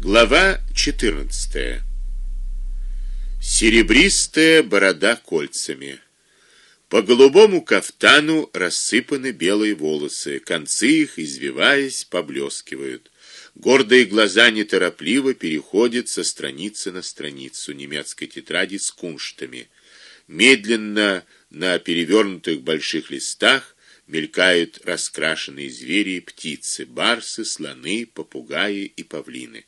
Глава 14. Серебристая борода кольцами. По голубому кафтану рассыпаны белые волосы, концы их, извиваясь, поблескивают. Гордые глаза неторопливо переходят со страницы на страницу немецкой тетради с кунштами. Медленно на перевернутых больших листах мелькают раскрашенные звери и птицы: барсы, слоны, попугаи и павлины.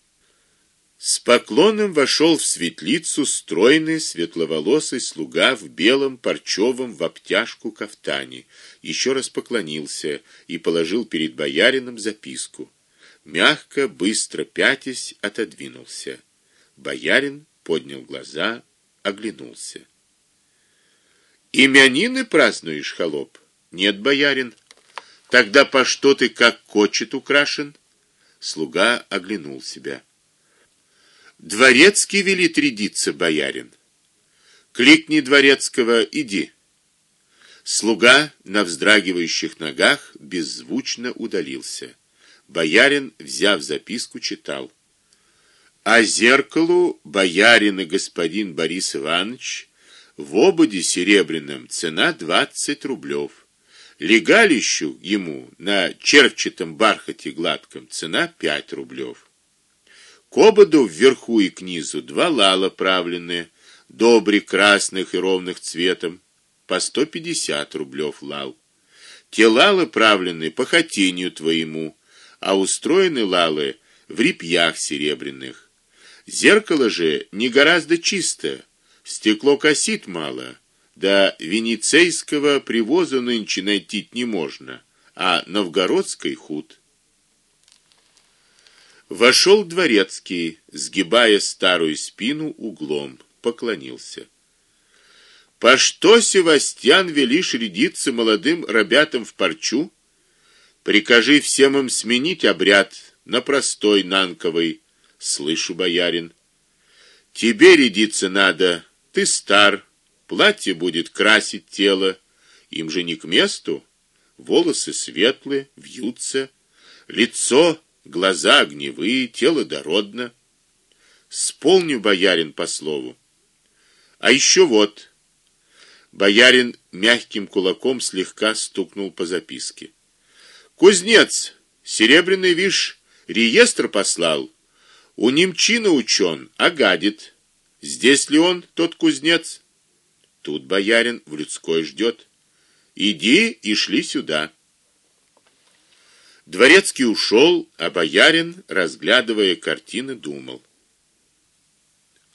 С поклоном вошел в светлицу стройный светловолосый слуга в белом парчовом в обтяжку кафтане. Еще раз поклонился и положил перед боярином записку. Мягко, быстро пятясь, отодвинулся. Боярин поднял глаза, оглянулся. Именины празднуешь, холоп? Нет, боярин. Тогда по что ты как кочет украшен? Слуга оглянул себя. Дворецкий велит рядиться, боярин. Кликни дворецкого, иди. Слуга на вздрагивающих ногах беззвучно удалился. Боярин, взяв записку, читал: А зеркалу боярин и господин Борис Иванович в ободе серебряном цена двадцать рублев. Легалищу ему на черчатом бархате гладком цена пять рублев. К ободу вверху и к низу два лала правленные, добре красных и ровных цветом, по сто пятьдесят рублев лал. Те лалы правленные по хотению твоему, а устроены лалы в репьях серебряных. Зеркало же не гораздо чистое, стекло косит мало, да венецейского привоза нынче найти не можно, а новгородской худ. Вошел дворецкий, сгибая старую спину углом, поклонился. По что Севастьян велишь рядиться молодым ребятам в парчу? Прикажи всем им сменить обряд на простой нанковый. Слышу, боярин. Тебе рядиться надо, ты стар, платье будет красить тело, им же не к месту. Волосы светлые, вьются, лицо глаза огневые, тело дородно. Сполню боярин по слову. А еще вот. Боярин мягким кулаком слегка стукнул по записке. Кузнец, серебряный виш, реестр послал. У немчина учён, а гадит. Здесь ли он, тот кузнец? Тут боярин в людской ждет. Иди и шли сюда. Дворецкий ушел, а боярин, разглядывая картины, думал: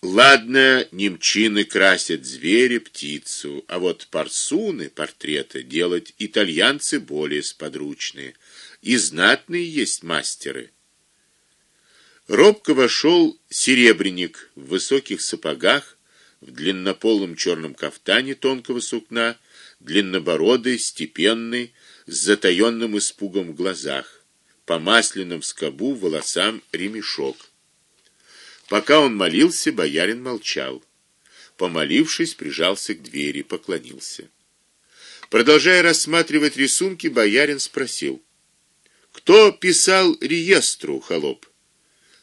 Ладно, немчины красят зверя, птицу, а вот парсуны, портреты делать итальянцы более сподручные, и знатные есть мастеры. Робко вошел серебряник в высоких сапогах, в длиннополом черном кафтане тонкого сукна, длиннобородый, степенный, с затаённым испугом в глазах, по масляным скобу волосам ремешок. Пока он молился, боярин молчал. Помолившись, прижался к двери, поклонился. Продолжая рассматривать рисунки, боярин спросил: "Кто писал реестру, холоп?"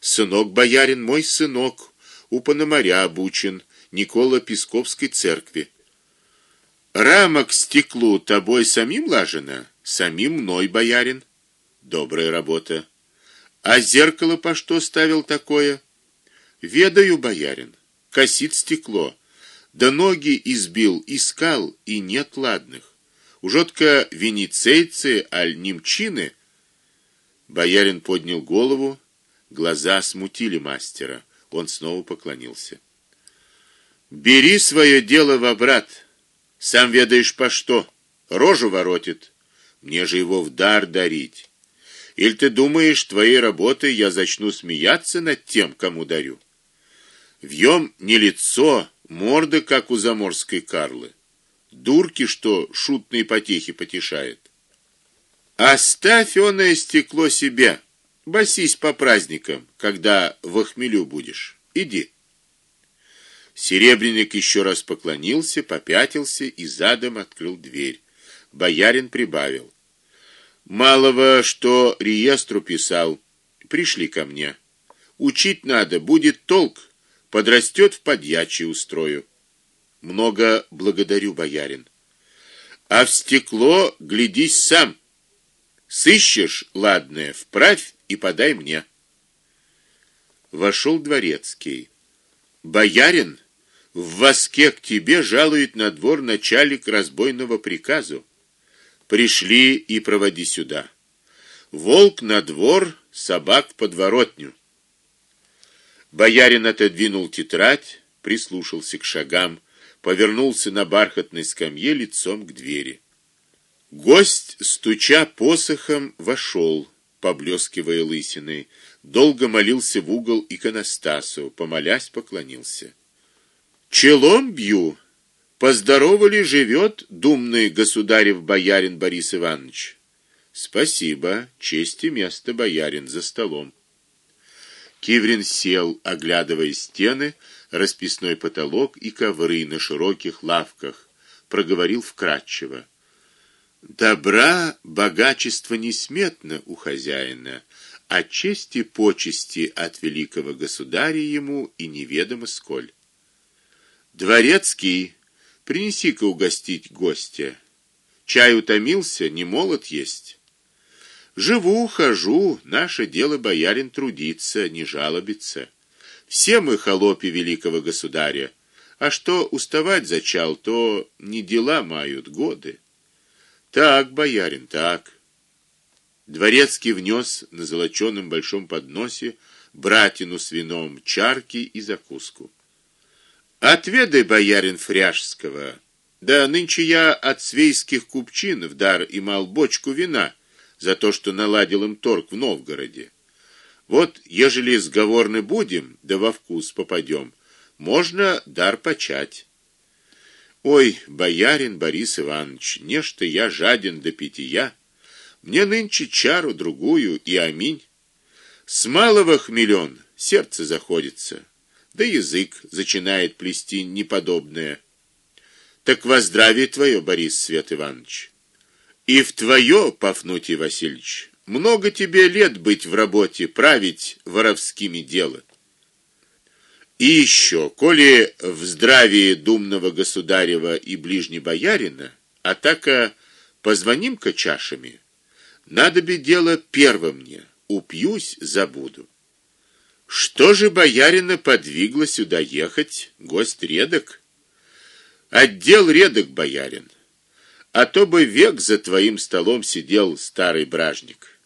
"Сынок боярин, мой сынок, у Пономаря обучен, Никола Песковской церкви. Рамок стеклу тобой самим лажено?" Самим мной, боярин. Добрая работа. А зеркало по что ставил такое? Ведаю, боярин. Косит стекло. Да ноги избил, искал и нет ладных. Ужотка венецейцы аль немчины. Боярин поднял голову, глаза смутили мастера. Он снова поклонился. Бери свое дело в обрат. Сам ведаешь по что. Рожу воротит. Мне же его в дар дарить. Или ты думаешь, твоей работой я начну смеяться над тем, кому дарю? Вьем не лицо, морда как у заморской Карлы. Дурки, что шутные потехи потешает. Оставь оное стекло себе. Басись по праздникам, когда в охмелю будешь. Иди. Серебряник еще раз поклонился, попятился и задом открыл дверь. Боярин прибавил: Малого, что реестру писал, пришли ко мне. Учить надо, будет толк, подрастет в подьячий устрою. Много благодарю, боярин. А в стекло глядись сам. Сыщешь ладное, вправь и подай мне. Вошел дворецкий. Боярин, в воске к тебе жалует на двор начальник разбойного приказу. Пришли и проводи сюда. Волк на двор, собак в подворотню. Боярин отодвинул тетрадь, прислушался к шагам, повернулся на бархатной скамье лицом к двери. Гость, стуча посохом, вошел, поблескивая лысиной, долго молился в угол иконостасу, помолясь, поклонился. Челом бью. Поздоровали живет думный государев боярин Борис Иванович. Спасибо, честь и место боярин за столом. Киврин сел, оглядывая стены, расписной потолок и ковры на широких лавках, проговорил вкратчиво: Добра, богачества несметно у хозяина, а чести почести от великого государя ему и неведомо сколь. Дворецкий, принеси-ка угостить гостя. Чай утомился, не молод есть. Живу, хожу, наше дело боярин трудиться, не жалобиться. Все мы холопи великого государя. А что уставать зачал, то не дела мают годы. Так, боярин, так. Дворецкий внес на золочёном большом подносе братину с вином, чарки и закуску. Отведай, боярин Фряжского. Да нынче я от свейских купчин в дар имал бочку вина за то, что наладил им торг в Новгороде. Вот, ежели сговорны будем, да во вкус попадем, можно дар почать. Ой, боярин Борис Иванович, не что я жаден до питья. Мне нынче чару другую и аминь. С малого хмелён сердце заходится да язык начинает плести неподобное. Так во здравие твое, Борис Свет Иванович. И в твое, Пафнутий Васильевич, много тебе лет быть в работе, править воровскими дела. И еще, коли в здравии думного государева и ближне боярина, а така позвоним-ка чашами. Надо бы дело первым мне, упьюсь, забуду. Что же боярина подвигло сюда ехать? Гость редок. Отдел редок, боярин. А то бы век за твоим столом сидел старый бражник.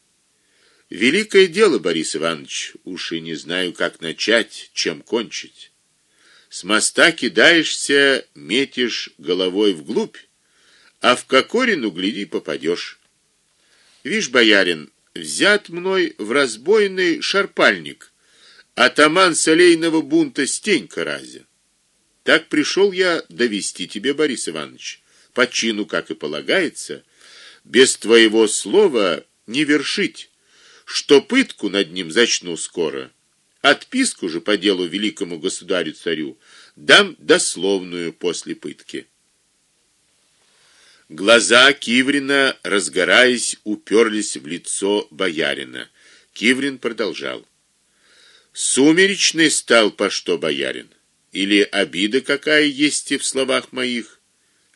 Великое дело, Борис Иванович, уж и не знаю, как начать, чем кончить. С моста кидаешься, метишь головой вглубь, а в кокорину гляди попадешь. Вишь, боярин, взят мной в разбойный шарпальник атаман солейного бунта Стенька Разя. Так пришел я довести тебе, Борис Иванович, по чину, как и полагается, без твоего слова не вершить, что пытку над ним зачну скоро. Отписку же по делу великому государю-царю дам дословную после пытки. Глаза Киврина, разгораясь, уперлись в лицо боярина. Киврин продолжал: Сумеречный стал по что боярин? Или обида какая есть в словах моих?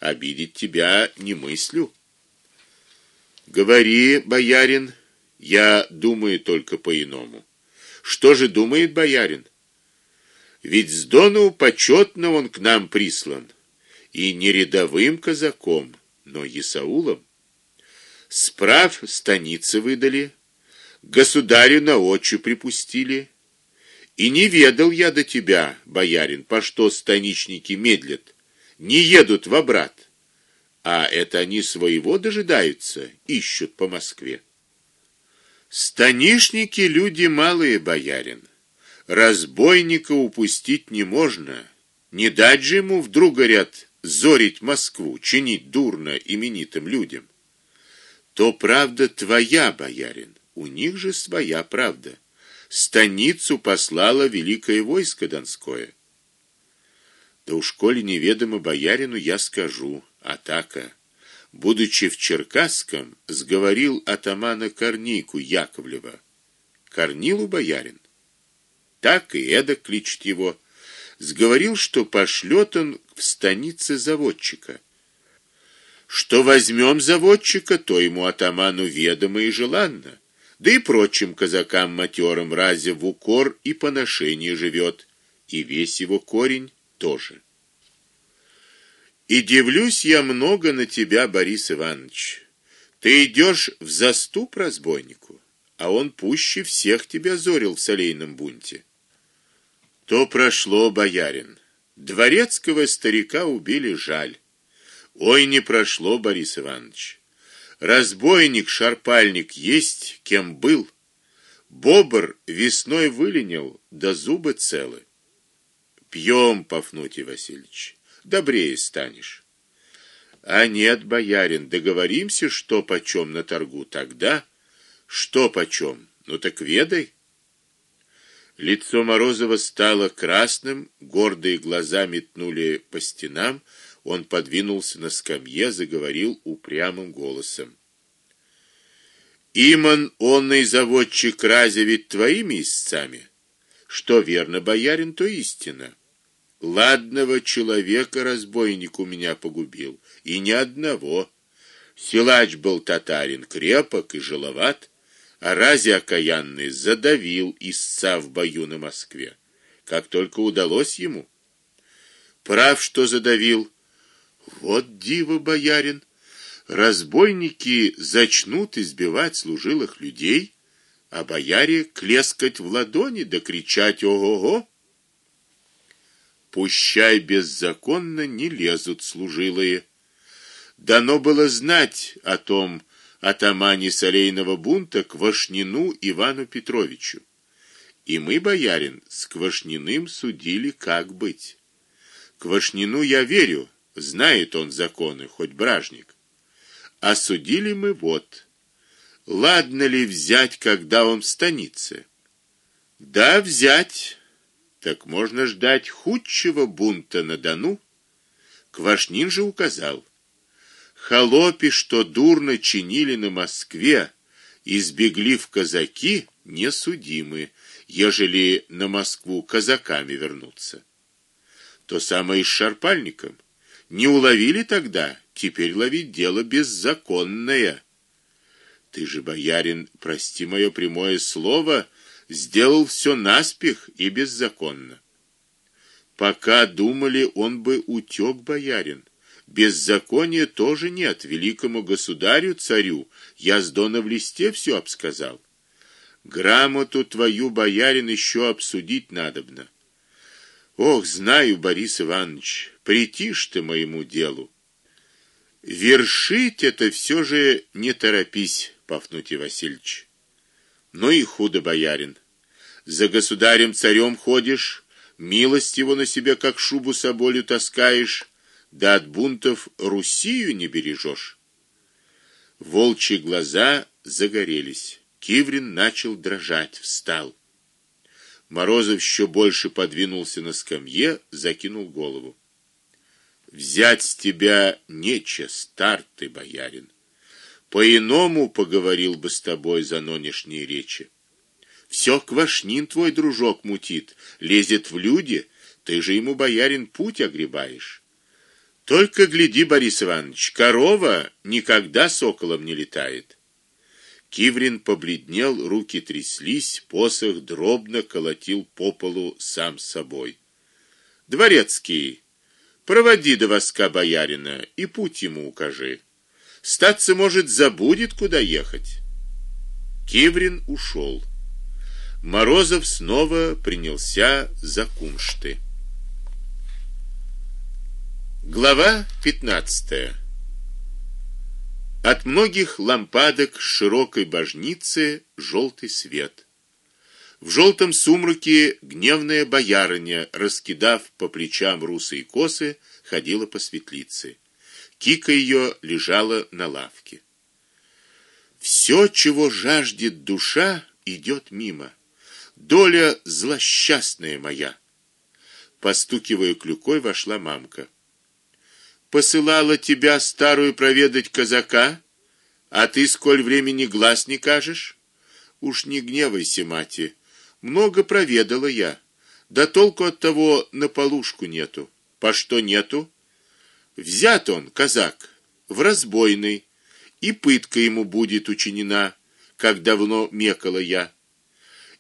Обидеть тебя не мыслю. Говори, боярин, я думаю только по-иному. Что же думает боярин? Ведь с Дону почетно он к нам прислан, и не рядовым казаком, но Исаулом. Справ станицы выдали, государю на очи припустили и не ведал я до тебя, боярин, по что станичники медлят, не едут в обрат. А это они своего дожидаются, ищут по Москве. Станишники люди малые, боярин. Разбойника упустить не можно. Не дать же ему вдруг горят зорить Москву, чинить дурно именитым людям. То правда твоя, боярин. У них же своя правда станицу послало великое войско донское. Да уж коли неведомо боярину, я скажу: атака, будучи в Черкасском, сговорил атамана Корнику Яковлева. Корнилу боярин так и эдак кличет его. Сговорил, что пошлет он в станице заводчика. Что возьмем заводчика, то ему атаману ведомо и желанно. Да и прочим казакам матерым разе в укор и поношение живет, и весь его корень тоже. И дивлюсь я много на тебя, Борис Иванович. Ты идешь в заступ разбойнику, а он пуще всех тебя зорил в солейном бунте. То прошло, боярин. Дворецкого старика убили, жаль. Ой, не прошло, Борис Иванович. Разбойник, шарпальник есть, кем был. Бобр весной выленил, да зубы целы. Пьем, Пафнутий Васильевич, добрее станешь. А нет, боярин, договоримся, что почем на торгу тогда, что почем. Ну так ведай. Лицо Морозова стало красным, гордые глаза метнули по стенам, он подвинулся на скамье, заговорил упрямым голосом. Иман онный заводчик разве ведь твоими истцами? Что верно, боярин, то истина. Ладного человека разбойник у меня погубил, и ни одного. Силач был татарин, крепок и жиловат, а рази окаянный задавил истца в бою на Москве. Как только удалось ему. Прав, что задавил. Вот диво, боярин, разбойники зачнут избивать служилых людей, а бояре клескать в ладони да кричать ого-го. Пущай беззаконно не лезут служилые. Дано было знать о том атамане солейного бунта Квашнину Ивану Петровичу. И мы, боярин, с Квашниным судили, как быть. Квашнину я верю, знает он законы, хоть бражник. А судили мы вот. Ладно ли взять, когда он в станице? Да, взять так можно ждать худшего бунта на Дону. Квашнин же указал: холопи, что дурно чинили на Москве, избегли в казаки, не судимы, ежели на Москву казаками вернутся. То самое и с шарпальником. Не уловили тогда, теперь ловить дело беззаконное. Ты же боярин, прости мое прямое слово, сделал все наспех и беззаконно. Пока думали, он бы утёк боярин. Беззакония тоже нет, великому государю царю я с дона в листе все обсказал. Грамоту твою боярин еще обсудить надобно. Ох, знаю, Борис Иванович, притишь ты моему делу. Вершить это все же не торопись, Пафнутий Васильевич. Ну и худо, боярин. За государем царем ходишь, милость его на себе как шубу соболю таскаешь, да от бунтов Русию не бережешь. Волчьи глаза загорелись. Киврин начал дрожать, встал. Морозов еще больше подвинулся на скамье, закинул голову. Взять с тебя нече, стар ты, боярин. По-иному поговорил бы с тобой за нонешние речи. Все квашнин твой дружок мутит, лезет в люди, ты же ему боярин путь огребаешь. Только гляди, Борис Иванович, корова никогда соколом не летает. Киврин побледнел, руки тряслись, посох дробно колотил по полу сам собой. Дворецкий, проводи до воска боярина и путь ему укажи. Статься может забудет, куда ехать. Киврин ушел. Морозов снова принялся за куншты. Глава 15. От многих лампадок широкой божницы желтый свет. В желтом сумраке гневная боярыня, раскидав по плечам русые косы, ходила по светлице. Кика ее лежала на лавке. Все, чего жаждет душа, идет мимо. Доля злосчастная моя. Постукивая клюкой, вошла мамка. Посылала тебя старую проведать казака, а ты сколь времени глаз не кажешь? Уж не гневайся, мати. Много проведала я. Да толку от того на полушку нету. По что нету? Взят он, казак, в разбойный, и пытка ему будет учинена, как давно мекала я.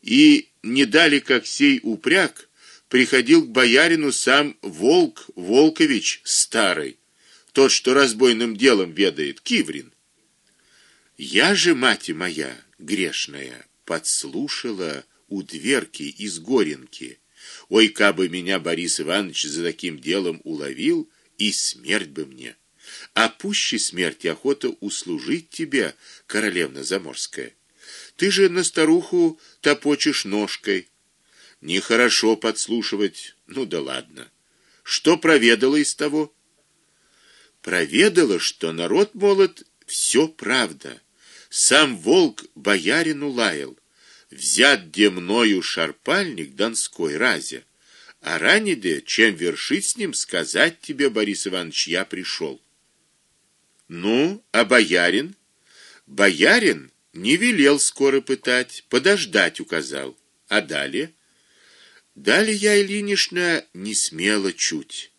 И не дали как сей упряг, приходил к боярину сам Волк Волкович старый, тот, что разбойным делом ведает, Киврин. Я же, мать моя, грешная, подслушала у дверки из Горенки. Ой, кабы меня Борис Иванович за таким делом уловил, и смерть бы мне. А пуще смерти охота услужить тебе, королевна заморская. Ты же на старуху топочешь ножкой. Нехорошо подслушивать. Ну да ладно. Что проведала из того? Проведала, что народ молод все правда. Сам волк боярину лаял взят где мною шарпальник донской разе, а раниде, чем вершить с ним, сказать тебе, Борис Иванович, я пришел. Ну, а боярин? Боярин не велел скоро пытать, подождать указал. А далее? Далее я Ильинишна не смела чуть.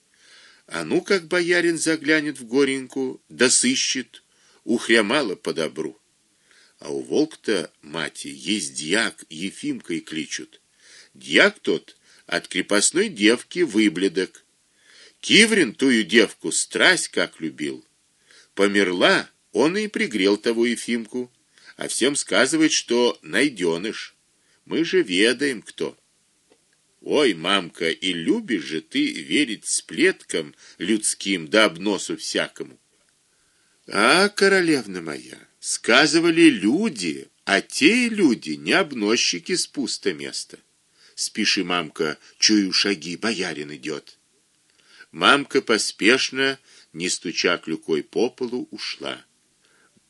А ну как боярин заглянет в горенку, да сыщет, ухрямало по добру. А у волк-то, мати, есть дьяк, Ефимкой кличут. Дьяк тот от крепостной девки выбледок. Киврин тую девку страсть как любил. Померла, он и пригрел того Ефимку, а всем сказывает, что найденыш. Мы же ведаем кто. Ой, мамка, и любишь же ты верить сплеткам людским да обносу всякому. А, королевна моя, сказывали люди, а те люди не обносчики с пусто места. Спеши, мамка, чую шаги, боярин идет. Мамка поспешно, не стуча клюкой по полу, ушла.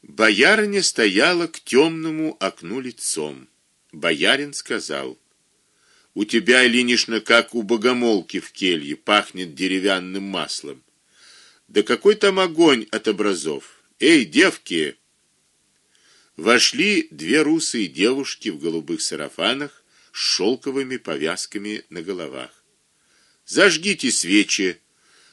Боярыня стояла к темному окну лицом. Боярин сказал: "У тебя, Ильинишна, как у богомолки в келье, пахнет деревянным маслом. Да какой там огонь от образов? Эй, девки, Вошли две русые девушки в голубых сарафанах с шелковыми повязками на головах. Зажгите свечи,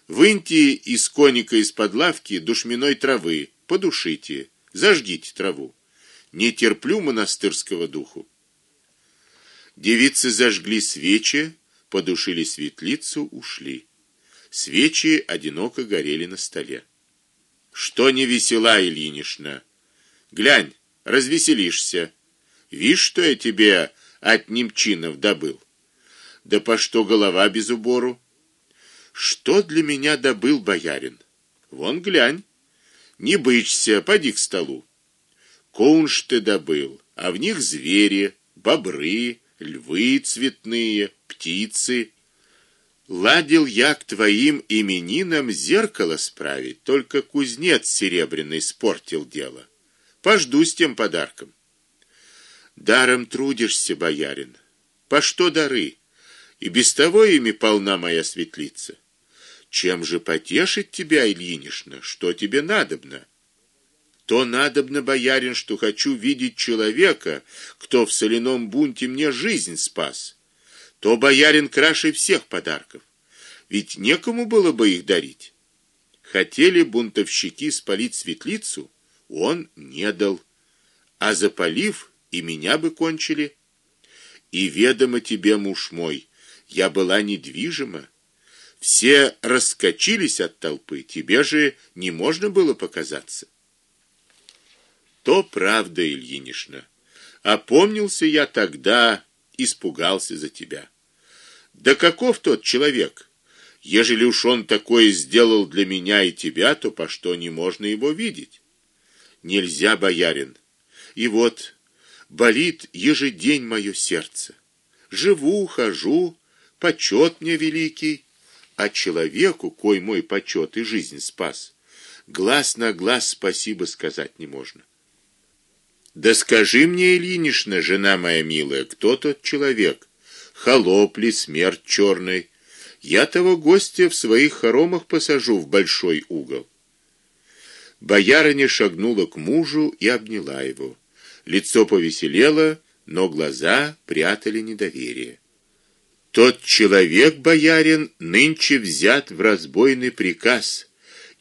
выньте из коника из-под лавки душминой травы, подушите, зажгите траву. Не терплю монастырского духу. Девицы зажгли свечи, подушили светлицу, ушли. Свечи одиноко горели на столе. Что не весела, Ильинишна? Глянь, развеселишься. Вишь, что я тебе от немчинов добыл. Да по что голова без убору? Что для меня добыл боярин? Вон глянь. Не бычься, поди к столу. Кунш ты добыл, а в них звери, бобры, львы цветные, птицы. Ладил я к твоим именинам зеркало справить, только кузнец серебряный спортил дело. Пожду с тем подарком. Даром трудишься, боярин. По что дары? И без того ими полна моя светлица. Чем же потешить тебя, Ильинишна? Что тебе надобно? То надобно, боярин, что хочу видеть человека, кто в соляном бунте мне жизнь спас. То боярин краше всех подарков. Ведь некому было бы их дарить. Хотели бунтовщики спалить светлицу, он не дал, а запалив и меня бы кончили. И ведомо тебе, муж мой, я была недвижима. Все раскочились от толпы, тебе же не можно было показаться. То правда, Ильинишна. Опомнился я тогда, испугался за тебя. Да каков тот человек? Ежели уж он такое сделал для меня и тебя, то по что не можно его видеть? Нельзя, боярин. И вот болит ежедень мое сердце. Живу, хожу, почет мне великий, а человеку, кой мой почет и жизнь спас, глаз на глаз спасибо сказать не можно. Да скажи мне, Ильинишна, жена моя милая, кто тот человек? Холоп ли, смерть черный? Я того гостя в своих хоромах посажу в большой угол. Боярыня шагнула к мужу и обняла его. Лицо повеселело, но глаза прятали недоверие. Тот человек, боярин, нынче взят в разбойный приказ,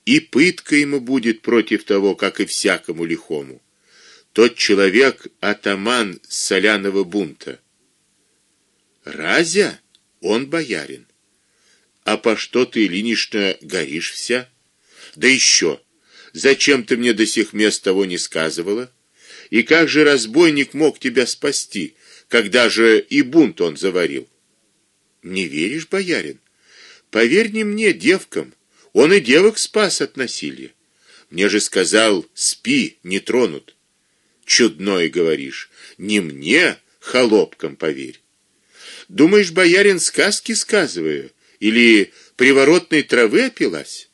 и пытка ему будет против того, как и всякому лихому. Тот человек атаман соляного бунта. Разя, он боярин. А по что ты, Ильинична, горишь вся? Да еще, зачем ты мне до сих мест того не сказывала? И как же разбойник мог тебя спасти, когда же и бунт он заварил? Не веришь, боярин? Поверь не мне, девкам. Он и девок спас от насилия. Мне же сказал: "Спи, не тронут". Чудное говоришь. Не мне, холопкам поверь. Думаешь, боярин сказки сказываю или приворотной травы опилась?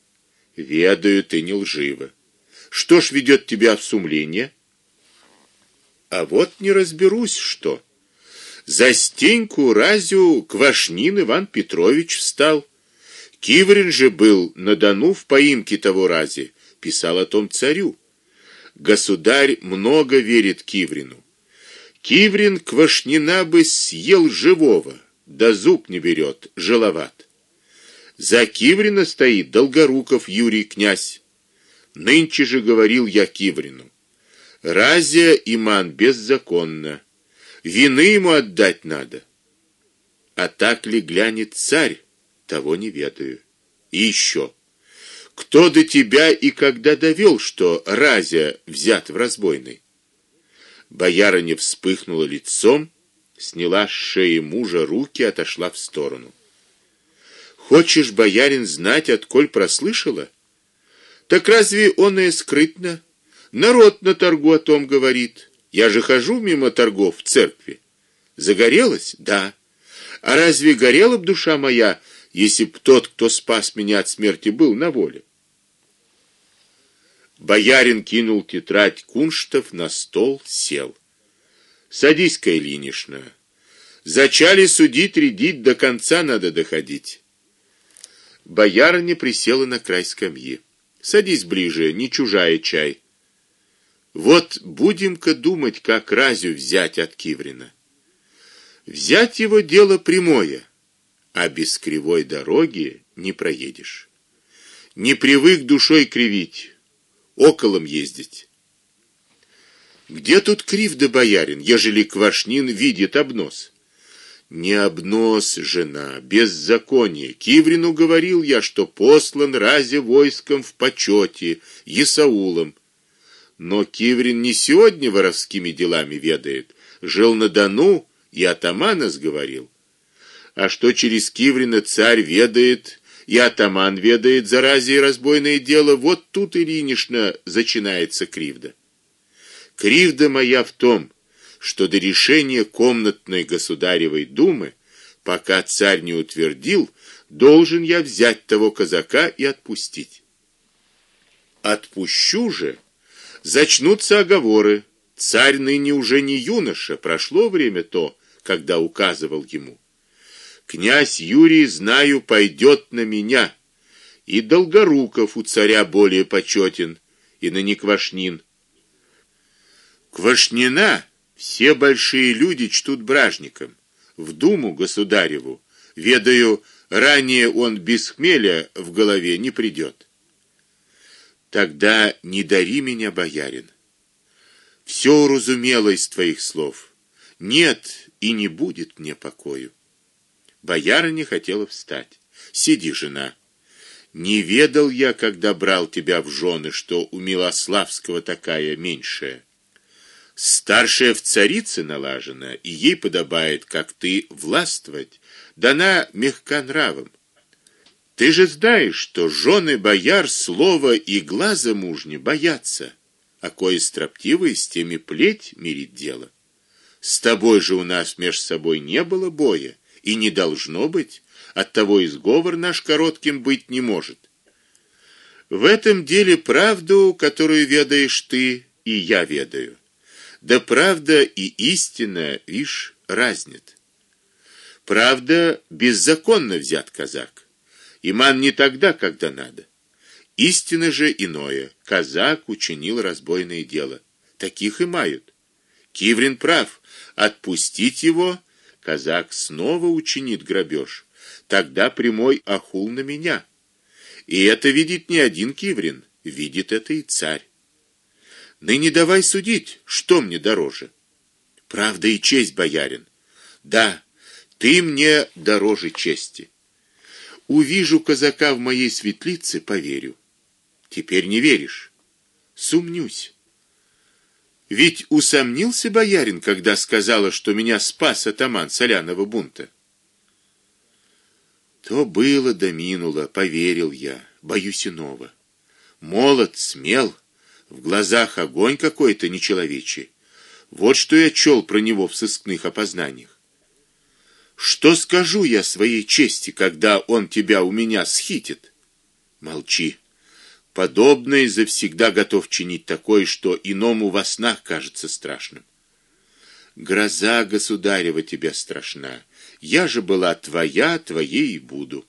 Ведаю, ты не лжива. Что ж ведет тебя в сумление? А вот не разберусь, что. За стеньку разю Квашнин Иван Петрович встал. Киврин же был на Дону в поимке того рази, писал о том царю. Государь много верит Киврину. Киврин Квашнина бы съел живого, да зуб не берет, желоват. За Киврина стоит Долгоруков Юрий князь. Нынче же говорил я Киврину: Разия иман беззаконно. Вины ему отдать надо. А так ли глянет царь, того не ведаю. И еще. Кто до тебя и когда довел, что Разия взят в разбойный? Боярыня вспыхнула лицом, сняла с шеи мужа руки, отошла в сторону. Хочешь, боярин, знать, отколь прослышала? Так разве он и скрытно? Народ на торгу о том говорит. Я же хожу мимо торгов в церкви. Загорелась? Да. А разве горела б душа моя, если б тот, кто спас меня от смерти, был на воле? Боярин кинул тетрадь Кунштов на стол, сел. Садись, Кайлинишна. Зачали судить, рядить до конца надо доходить. Боярыня присела на край скамьи. Садись ближе, не чужая чай. Вот будем-ка думать, как Разю взять от Киврина. Взять его дело прямое, а без кривой дороги не проедешь. Не привык душой кривить, околом ездить. Где тут крив да боярин, ежели Квашнин видит обнос? Не обнос, жена, беззаконие. Киврину говорил я, что послан разе войском в почете, Исаулом. Но Киврин не сегодня воровскими делами ведает, жил на Дону и атамана сговорил. А что через Киврина царь ведает, и атаман ведает заразе и разбойное дело, вот тут Иринишна начинается кривда. Кривда моя в том, что до решения комнатной государевой думы, пока царь не утвердил, должен я взять того казака и отпустить. Отпущу же, Зачнутся оговоры. Царь ныне уже не юноша, прошло время то, когда указывал ему. Князь Юрий, знаю, пойдет на меня. И Долгоруков у царя более почетен, и на Неквашнин. Квашнина все большие люди чтут бражником. В думу государеву, ведаю, ранее он без хмеля в голове не придет. Тогда не дари меня, боярин. Все уразумела из твоих слов. Нет и не будет мне покою. Боярыня хотела встать. Сиди, жена. Не ведал я, когда брал тебя в жены, что у Милославского такая меньшая. Старшая в царице налажена, и ей подобает, как ты, властвовать. Дана мягка нравом. Ты же знаешь, что жены бояр слова и глаза мужни боятся, а кое строптивые с теми плеть мирит дело. С тобой же у нас меж собой не было боя и не должно быть, оттого и сговор наш коротким быть не может. В этом деле правду, которую ведаешь ты, и я ведаю. Да правда и истина, вишь, разнит. Правда, беззаконно взят казак. Иман не тогда, когда надо. Истина же иное. Казак учинил разбойное дело. Таких и мают. Киврин прав. Отпустить его, казак снова учинит грабеж. Тогда прямой охул на меня. И это видит не один киврин, видит это и царь. Ныне давай судить, что мне дороже. Правда и честь, боярин. Да, ты мне дороже чести. Увижу казака в моей светлице, поверю. Теперь не веришь. Сумнюсь. Ведь усомнился боярин, когда сказала, что меня спас атаман Соляного бунта. То было да минуло, поверил я, боюсь иного. Молод, смел, в глазах огонь какой-то нечеловечий. Вот что я чёл про него в сыскных опознаниях. Что скажу я своей чести, когда он тебя у меня схитит? Молчи. Подобное завсегда готов чинить такое, что иному во снах кажется страшным. Гроза государева тебя страшна. Я же была твоя, твоей и буду.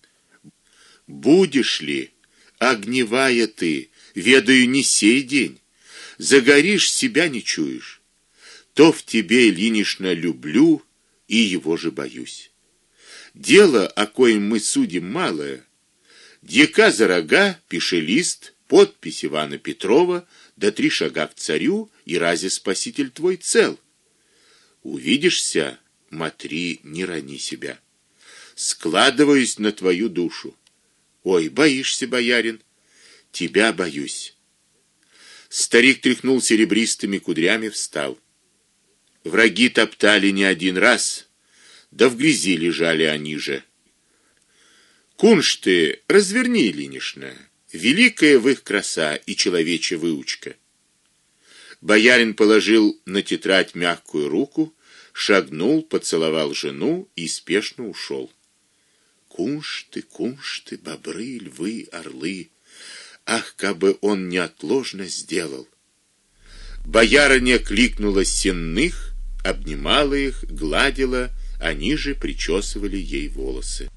Будешь ли, огневая ты, ведаю не сей день. Загоришь, себя не чуешь. То в тебе линишно люблю и его же боюсь. Дело, о коем мы судим, малое. Дьяка за рога, пиши лист, подпись Ивана Петрова, да три шага к царю, и рази спаситель твой цел. Увидишься, матри, не рани себя. Складываюсь на твою душу. Ой, боишься, боярин? Тебя боюсь. Старик тряхнул серебристыми кудрями, встал. Враги топтали не один раз, да в грязи лежали они же. Куншты разверни линишно. Великая в их краса и человечья выучка. Боярин положил на тетрадь мягкую руку, шагнул, поцеловал жену и спешно ушел. Куншты, куншты, бобры, львы, орлы. Ах, кабы он неотложно сделал. Боярыня кликнула сенных, обнимала их, гладила, они же причесывали ей волосы.